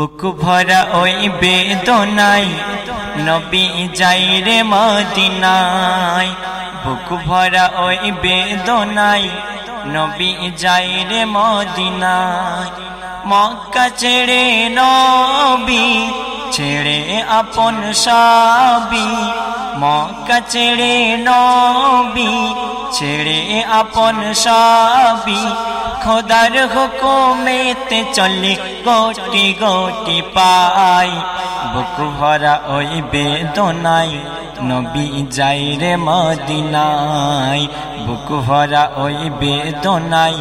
বুক ভরা ওই বেদনাই নবী যাই রে মদিনাই বুক ভরা ওই বেদনাই নবী যাই রে মদিনাই মক্কা ছেড়ে নবী, ছেড়ে আপন সাবি মক্কা ছেড়ে নবী ছেড়ে আপন সাবি খোদার হুকুমেতে চলে গোটি গোটি পাই বুক ভরা ওই বেদনাই নবী যাই রে মদিনাই বুক ভরা ওই বেদনাই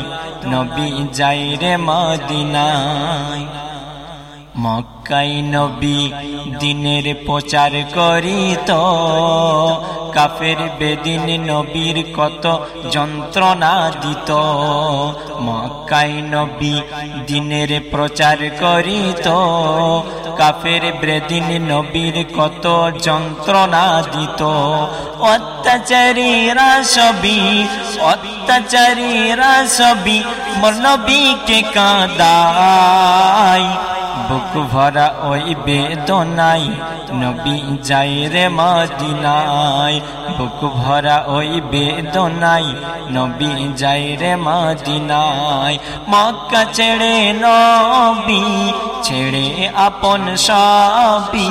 নবী যাই রে মদিনাই মক্কাই নবী দিনের প্রচার করিত। কাফের বেদিন নবীর কত যন্ত্রণা দিত। মক্কাই নবী দিনের প্রচার করিত। কাফের বেদিন নবীর কত যন্ত্রণা দিত। অত্যাচারীরা সবই অত্যাচারীরা সবই, মোর নবীকে কাঁদায়। বুক ভরা ওই বেদনাই নবী যাই রে মদিনাই বুক ভরা ওই বেদনাই নবী যাই রে মদিনাই মক্কা ছেড়ে নবী, ছেড়ে আপন সবি।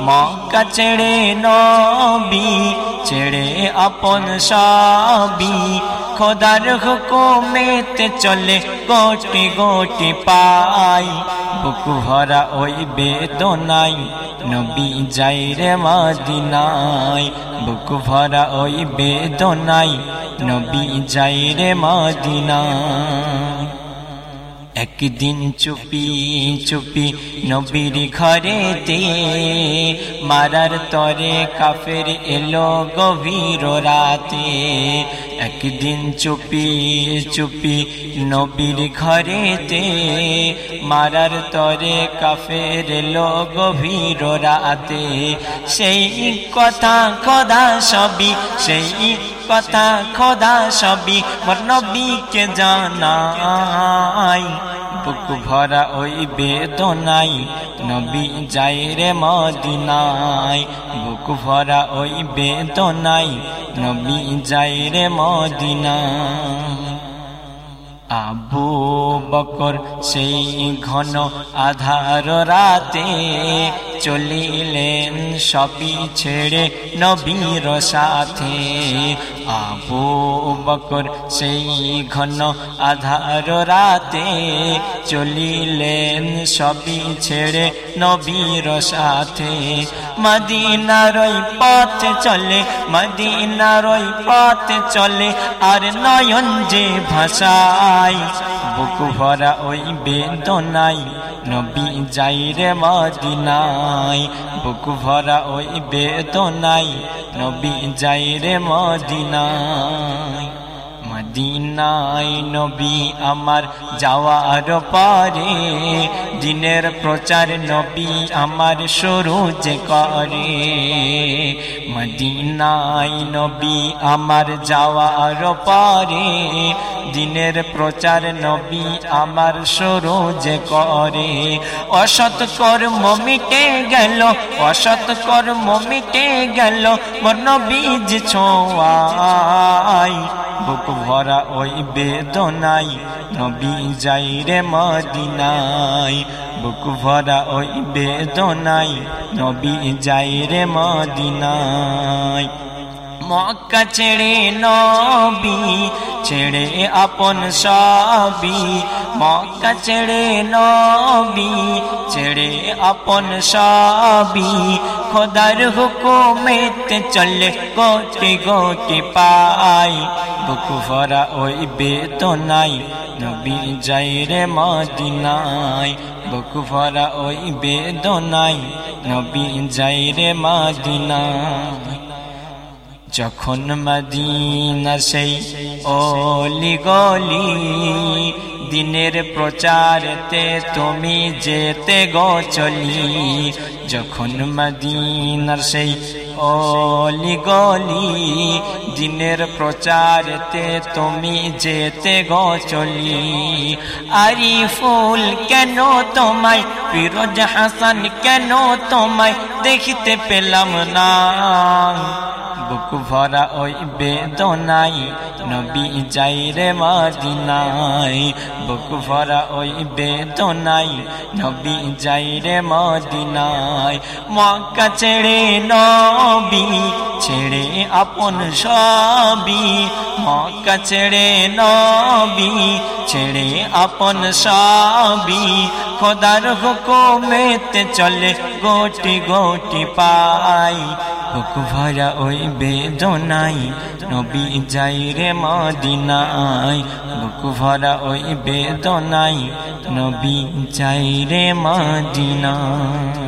মক্কা ছেড়ে নবী, ছেড়ে আপন সবি। খোদার হুকুমেতে চলে গোটি গোটি পাই। বুক ভরা ওই বেদনাই, নবী যাই রে মদিনাই। বুক ভরা ওই বেদনাই, নবী যাই রে মদিনাই। একদিন চুপি চুপি নবীর ঘরেতে মারার তরে কাফের এলো গভীর রাতে। একদিন চুপি চুপি নবীর ঘরেতে মারার তরে কাফের লোক গভীর রাতে। সেই কথা খোদা সবই, সেই কথা খোদা সবই, মোর নবীকে জানাই। বুক ভরা ওই বেদনাই। নবী যাই রে মদিনাই বুক ভরা ওই বেদনাই। নবী যাই রে মদিনা আবু বকর সেই ঘন আধার রাতে চলিলেন সবই ছেড়ে নবীর সাথে। আবু বকর সেই ঘন আধার রাতে চলিলেন সবই ছেড়ে নবীর সাথে। মদিনার পথে চলে, মদিনার পথে চলে, আর নয়ন যে ভাষায় বুক ভরা ওই বেদনাই নবী যাই রে মদিনাই বুক ভরা ওই বেদনাই নবী যাই রে মদিনাই মদিনাই নবী আমার যাওয়ার পরে, দিনের প্রচার নবী আমার শুরু যে করে। মদিনাই নবী আমার যাওয়ার পরে, দিনের প্রচার নবী আমার শুরু যে করে। অসৎ কর্ম মিটে গেল, অসৎ কর্ম মিটে গেল, মোর নবীজ ছোঁয়াই, বুক ভরা ওই বেদনাই নবী যাই রে মদিনাই বুক ভরা ওই বেদনাই নবী যাই রে মদিনাই মক্কা ছেড়ে নবী ছেড়ে আপন সবি মক্কা ছেড়ে নবী ছেড়ে আপন সবি খোদার হুকুমেতে চলে গোটি গোটি পাই বুক ভরা ওই বেদনাই নবী যাই রে মদিনাই বুক ভরা ওই বেদনাই নবী যাই রে মদিনাই যখন মদিনা সেই অলি গলি, দিনের প্রচারেতে তুমি যেতে গো চলি। যখন মদিনার সেই অলি গলি, দিনের প্রচারেতে তুমি যেতে গো চলি। আরি ফুল কেন তোমায়, ফিরোজ হাসান কেন তোমায়, দেখিতে পেলাম না। বুক ভরা ওই বেদনাই নবী যাই রে মদিনাই বুক ভরা ওই বেদনাই নবী যাই রে মদিনাই মক্কা ছেড়ে নবী, ছেড়ে আপন সবই। মক্কা ছেড়ে নবী, ছেড়ে আপন সবই। খোদার হুকুমেতে চলে গোটি গোটি পাই। বুক ভরা ওই বেদনাই নবী যাই রে মদিনাই বুক ভরা ওই বেদনাই নবী যাই রে মদিনাই